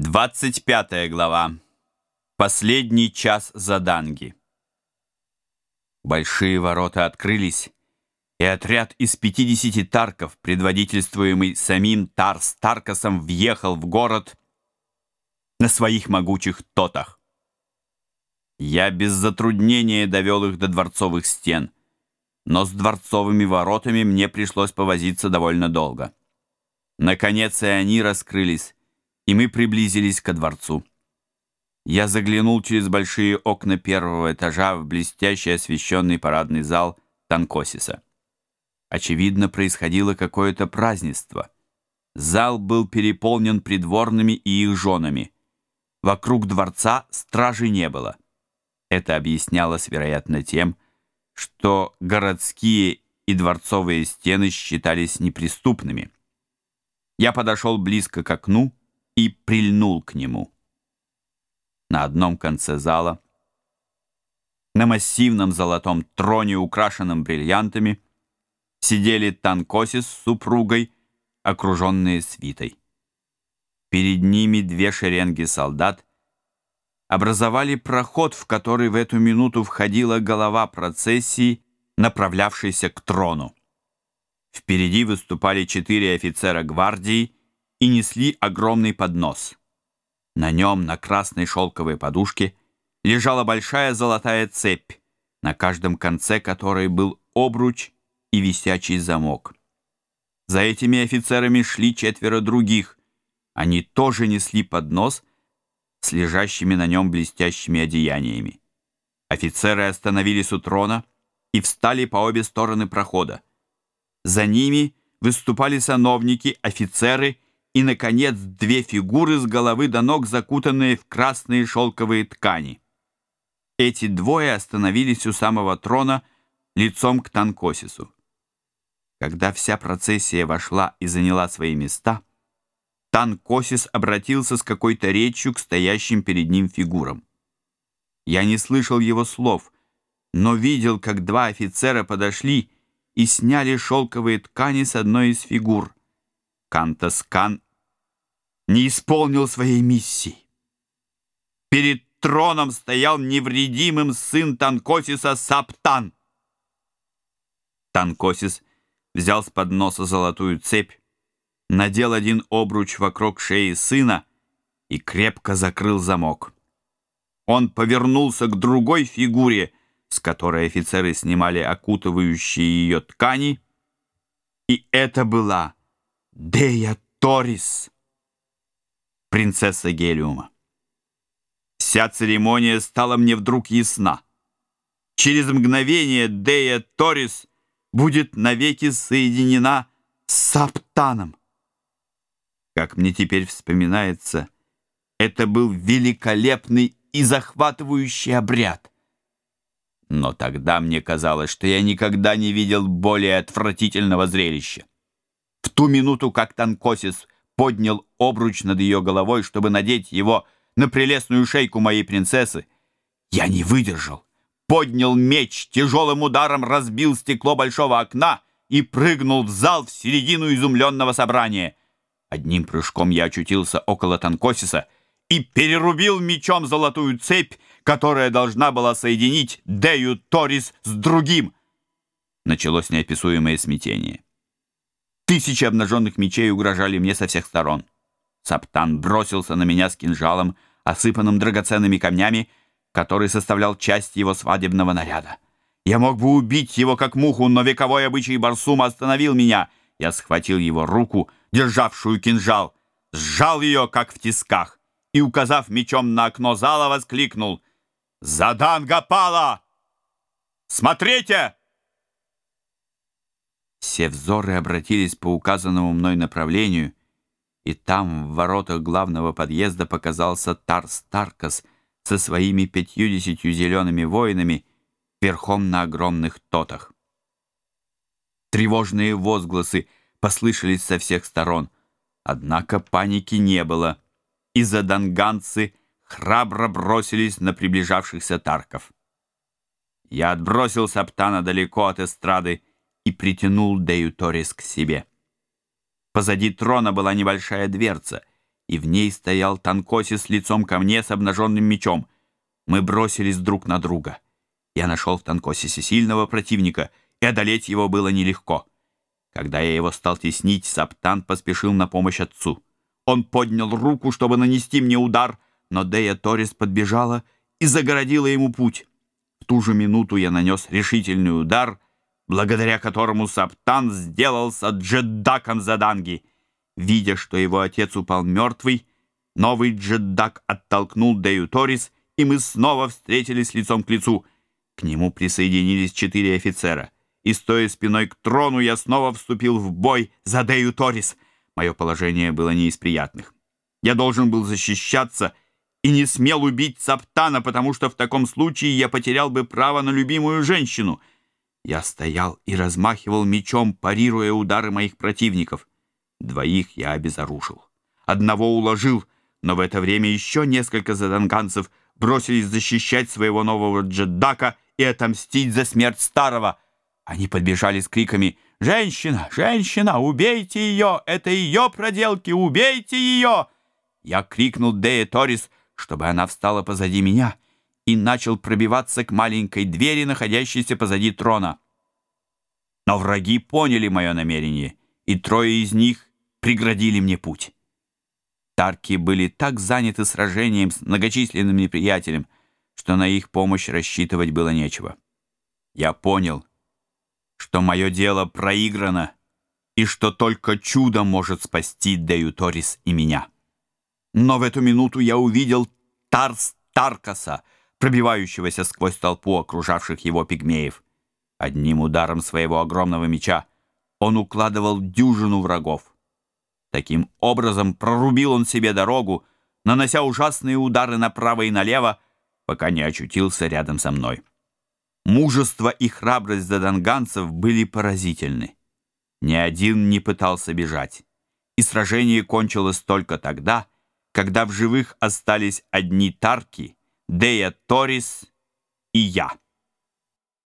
двадцать пятая глава. Последний час заданги. Большие ворота открылись, и отряд из пятидесяти тарков, предводительствуемый самим Тарс Таркасом, въехал в город на своих могучих тотах. Я без затруднения довел их до дворцовых стен, но с дворцовыми воротами мне пришлось повозиться довольно долго. Наконец и они раскрылись, и мы приблизились ко дворцу. Я заглянул через большие окна первого этажа в блестящий освещенный парадный зал Танкосиса. Очевидно, происходило какое-то празднество. Зал был переполнен придворными и их женами. Вокруг дворца стражи не было. Это объяснялось, вероятно, тем, что городские и дворцовые стены считались неприступными. Я подошел близко к окну и прильнул к нему. На одном конце зала, на массивном золотом троне, украшенном бриллиантами, сидели Танкоси с супругой, окруженные свитой. Перед ними две шеренги солдат образовали проход, в который в эту минуту входила голова процессии, направлявшейся к трону. Впереди выступали четыре офицера гвардии, и несли огромный поднос. На нем, на красной шелковой подушке, лежала большая золотая цепь, на каждом конце которой был обруч и висячий замок. За этими офицерами шли четверо других. Они тоже несли поднос с лежащими на нем блестящими одеяниями. Офицеры остановились у трона и встали по обе стороны прохода. За ними выступали сановники, офицеры и, наконец, две фигуры с головы до ног, закутанные в красные шелковые ткани. Эти двое остановились у самого трона лицом к Танкосису. Когда вся процессия вошла и заняла свои места, Танкосис обратился с какой-то речью к стоящим перед ним фигурам. Я не слышал его слов, но видел, как два офицера подошли и сняли шелковые ткани с одной из фигур — Кантос Кан не исполнил своей миссии. Перед троном стоял невредимым сын Тан Козиса Саб Тан. Тан Козис взял с подноса золотую цепь, надел один обруч вокруг шеи сына и крепко закрыл замок. Он повернулся к другой фигуре, с которой офицеры снимали окутывающие ее ткани, и это была Дея Торис, принцесса Гелиума. Вся церемония стала мне вдруг ясна. Через мгновение Дея Торис будет навеки соединена с Аптаном. Как мне теперь вспоминается, это был великолепный и захватывающий обряд. Но тогда мне казалось, что я никогда не видел более отвратительного зрелища. В ту минуту, как Танкосис поднял обруч над ее головой, чтобы надеть его на прелестную шейку моей принцессы, я не выдержал. Поднял меч, тяжелым ударом разбил стекло большого окна и прыгнул в зал в середину изумленного собрания. Одним прыжком я очутился около Танкосиса и перерубил мечом золотую цепь, которая должна была соединить Дею Торис с другим. Началось неописуемое смятение. Тысячи обнаженных мечей угрожали мне со всех сторон. Саптан бросился на меня с кинжалом, осыпанным драгоценными камнями, который составлял часть его свадебного наряда. Я мог бы убить его, как муху, но вековой обычай Барсума остановил меня. Я схватил его руку, державшую кинжал, сжал ее, как в тисках, и, указав мечом на окно зала, воскликнул «Задан Гапала! Смотрите!» Все взоры обратились по указанному мной направлению, и там, в воротах главного подъезда, показался Тарс Таркас со своими пятьюдесятью зелеными воинами верхом на огромных тотах. Тревожные возгласы послышались со всех сторон, однако паники не было, и заданганцы храбро бросились на приближавшихся тарков. Я отбросил Саптана далеко от эстрады, и притянул Дею Торис к себе. Позади трона была небольшая дверца, и в ней стоял Танкоси с лицом ко мне с обнаженным мечом. Мы бросились друг на друга. Я нашел в Танкосисе сильного противника, и одолеть его было нелегко. Когда я его стал теснить, Саптан поспешил на помощь отцу. Он поднял руку, чтобы нанести мне удар, но Дея Торис подбежала и загородила ему путь. В ту же минуту я нанес решительный удар — благодаря которому Саптан сделался джеддаком Данги, Видя, что его отец упал мертвый, новый джеддак оттолкнул Дею Торис, и мы снова встретились лицом к лицу. К нему присоединились четыре офицера. И стоя спиной к трону, я снова вступил в бой за Дею Торис. Мое положение было не из приятных. Я должен был защищаться и не смел убить Саптана, потому что в таком случае я потерял бы право на любимую женщину — Я стоял и размахивал мечом, парируя удары моих противников. Двоих я обезоружил. Одного уложил, но в это время еще несколько заданганцев бросились защищать своего нового джеддака и отомстить за смерть старого — они подбежали с криками «Женщина! Женщина! Убейте ее! Это ее проделки! Убейте ее!» Я крикнул Дея Торис, чтобы она встала позади меня, и начал пробиваться к маленькой двери, находящейся позади трона. Но враги поняли мое намерение, и трое из них преградили мне путь. Тарки были так заняты сражением с многочисленным неприятелем, что на их помощь рассчитывать было нечего. Я понял, что мое дело проиграно и что только чудо может спасти Дею Торис и меня. Но в эту минуту я увидел Тарс Таркаса — пробивающегося сквозь толпу окружавших его пигмеев. Одним ударом своего огромного меча он укладывал дюжину врагов. Таким образом прорубил он себе дорогу, нанося ужасные удары направо и налево, пока не очутился рядом со мной. Мужество и храбрость заданганцев были поразительны. Ни один не пытался бежать. И сражение кончилось только тогда, когда в живых остались одни тарки — Дея Торис и я.